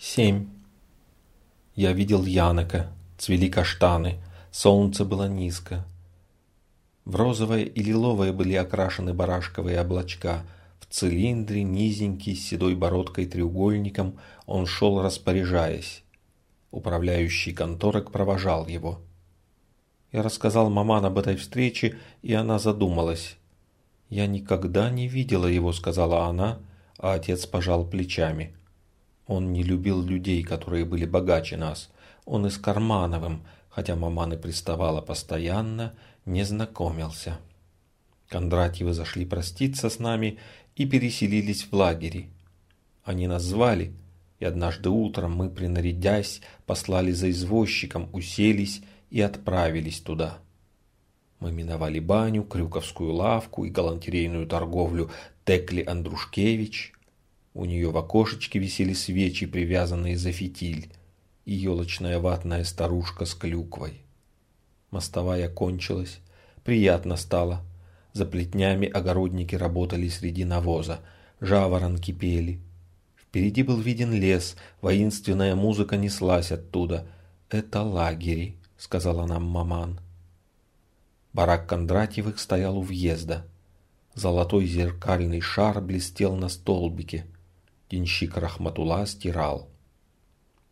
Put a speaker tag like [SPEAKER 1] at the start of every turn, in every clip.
[SPEAKER 1] Семь. Я видел Янока, цвели каштаны, солнце было низко. В розовое и лиловое были окрашены барашковые облачка. В цилиндре, низенький, с седой бородкой треугольником, он шел распоряжаясь. Управляющий конторок провожал его. Я рассказал маман об этой встрече, и она задумалась. «Я никогда не видела его», — сказала она, а отец пожал плечами. Он не любил людей, которые были богаче нас. Он и с Кармановым, хотя маман и приставала постоянно, не знакомился. Кондратьевы зашли проститься с нами и переселились в лагере. Они нас звали, и однажды утром мы, принарядясь, послали за извозчиком, уселись и отправились туда. Мы миновали баню, крюковскую лавку и галантерейную торговлю Текли Андрушкевич. У нее в окошечке висели свечи, привязанные за фитиль, и елочная ватная старушка с клюквой. Мостовая кончилась, приятно стало. За плетнями огородники работали среди навоза, жаворонки пели. Впереди был виден лес, воинственная музыка неслась оттуда. «Это лагери», — сказала нам маман. Барак Кондратьевых стоял у въезда. Золотой зеркальный шар блестел на столбике. Денщик Рахматула стирал.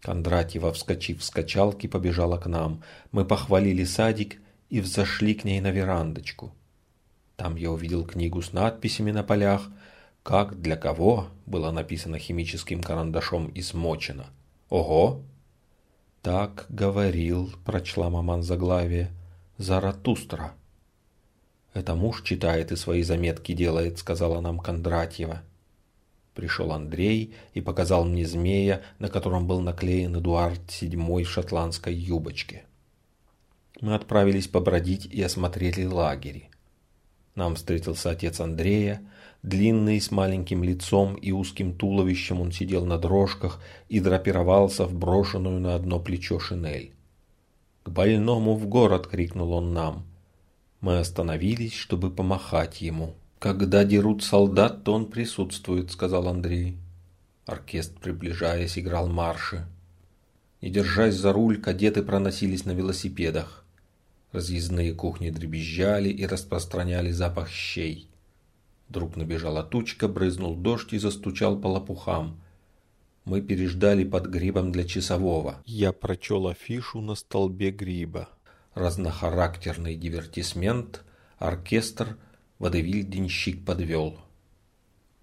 [SPEAKER 1] Кондратьева, вскочив с качалки, побежала к нам. Мы похвалили садик и взошли к ней на верандочку. Там я увидел книгу с надписями на полях. «Как для кого» было написано химическим карандашом и смочено. Ого! Так говорил, прочла маман заглавие, Заратустра. Это муж читает и свои заметки делает, сказала нам Кондратьева. Пришел Андрей и показал мне змея, на котором был наклеен Эдуард VII в шотландской юбочке. Мы отправились побродить и осмотрели лагерь. Нам встретился отец Андрея, длинный, с маленьким лицом и узким туловищем он сидел на дрожках и драпировался в брошенную на одно плечо шинель. «К больному в город!» — крикнул он нам. Мы остановились, чтобы помахать ему. «Когда дерут солдат, то он присутствует», — сказал Андрей. Оркестр, приближаясь, играл марши. Не держась за руль, кадеты проносились на велосипедах. Разъездные кухни дребезжали и распространяли запах щей. Вдруг набежала тучка, брызнул дождь и застучал по лопухам. Мы переждали под грибом для часового. Я прочел афишу на столбе гриба. Разнохарактерный дивертисмент, оркестр, водевиль-денщик подвел.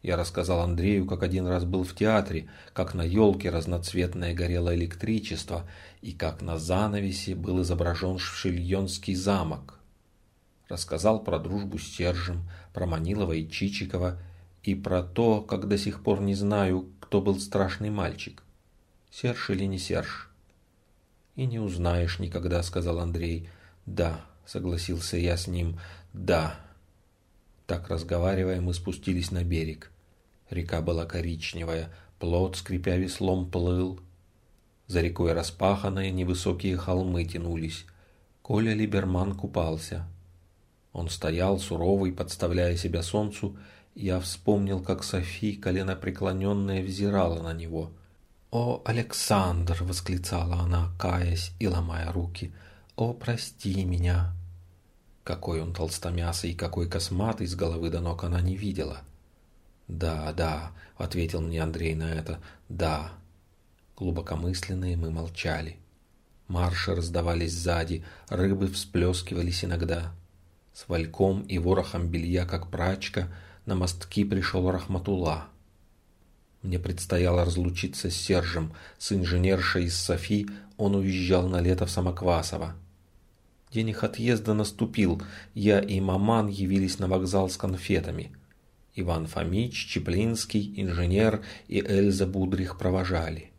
[SPEAKER 1] Я рассказал Андрею, как один раз был в театре, как на елке разноцветное горело электричество и как на занавесе был изображен Шильонский замок. Рассказал про дружбу с Сержем, про Манилова и Чичикова и про то, как до сих пор не знаю, кто был страшный мальчик. Серж или не Серж? И не узнаешь никогда, сказал Андрей. Да, согласился я с ним, да. Так разговаривая, мы спустились на берег. Река была коричневая, плот, скрипя веслом, плыл. За рекой распаханные невысокие холмы тянулись. Коля Либерман купался. Он стоял суровый, подставляя себя солнцу, я вспомнил, как Софи, коленопреклоненная, взирала на него. «О, Александр!» — восклицала она, каясь и ломая руки. «О, прости меня!» Какой он толстомясый и какой косматый с головы до ног она не видела. «Да, да», — ответил мне Андрей на это, — «да». Глубокомысленные мы молчали. Марши раздавались сзади, рыбы всплескивались иногда. С вальком и ворохом белья, как прачка, на мостки пришел Рахматула. Мне предстояло разлучиться с Сержем, с инженершей из Софи, он уезжал на лето в Самоквасово. День их отъезда наступил, я и маман явились на вокзал с конфетами. Иван Фомич, Чеплинский, инженер и Эльза Будрих провожали.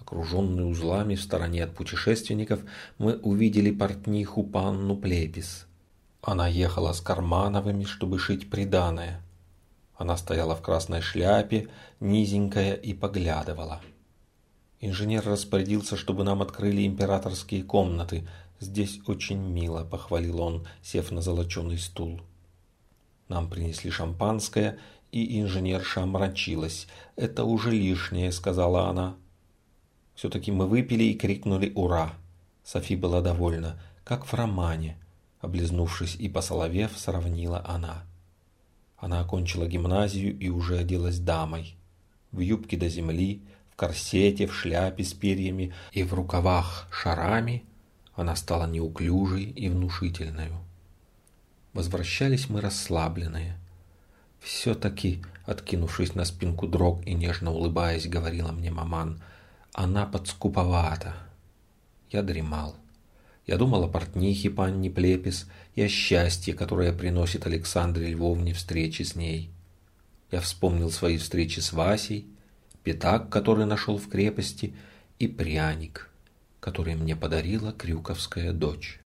[SPEAKER 1] Окруженные узлами в стороне от путешественников, мы увидели портниху панну Плепис. Она ехала с Кармановыми, чтобы шить приданое. Она стояла в красной шляпе, низенькая, и поглядывала. Инженер распорядился, чтобы нам открыли императорские комнаты. Здесь очень мило, похвалил он, сев на золоченый стул. Нам принесли шампанское, и инженерша омрачилась. «Это уже лишнее», — сказала она. Все-таки мы выпили и крикнули «Ура!». Софи была довольна, как в романе. Облизнувшись и посоловев, сравнила она. Она окончила гимназию и уже оделась дамой. В юбке до земли, в корсете, в шляпе с перьями и в рукавах шарами она стала неуклюжей и внушительной. Возвращались мы расслабленные. Все-таки, откинувшись на спинку дрог и нежно улыбаясь, говорила мне маман, она подскуповата. Я дремал. Я думал о портнихе панне Плепис и о счастье, которое приносит Александре Львовне встречи с ней. Я вспомнил свои встречи с Васей, пятак, который нашел в крепости, и пряник, который мне подарила крюковская дочь.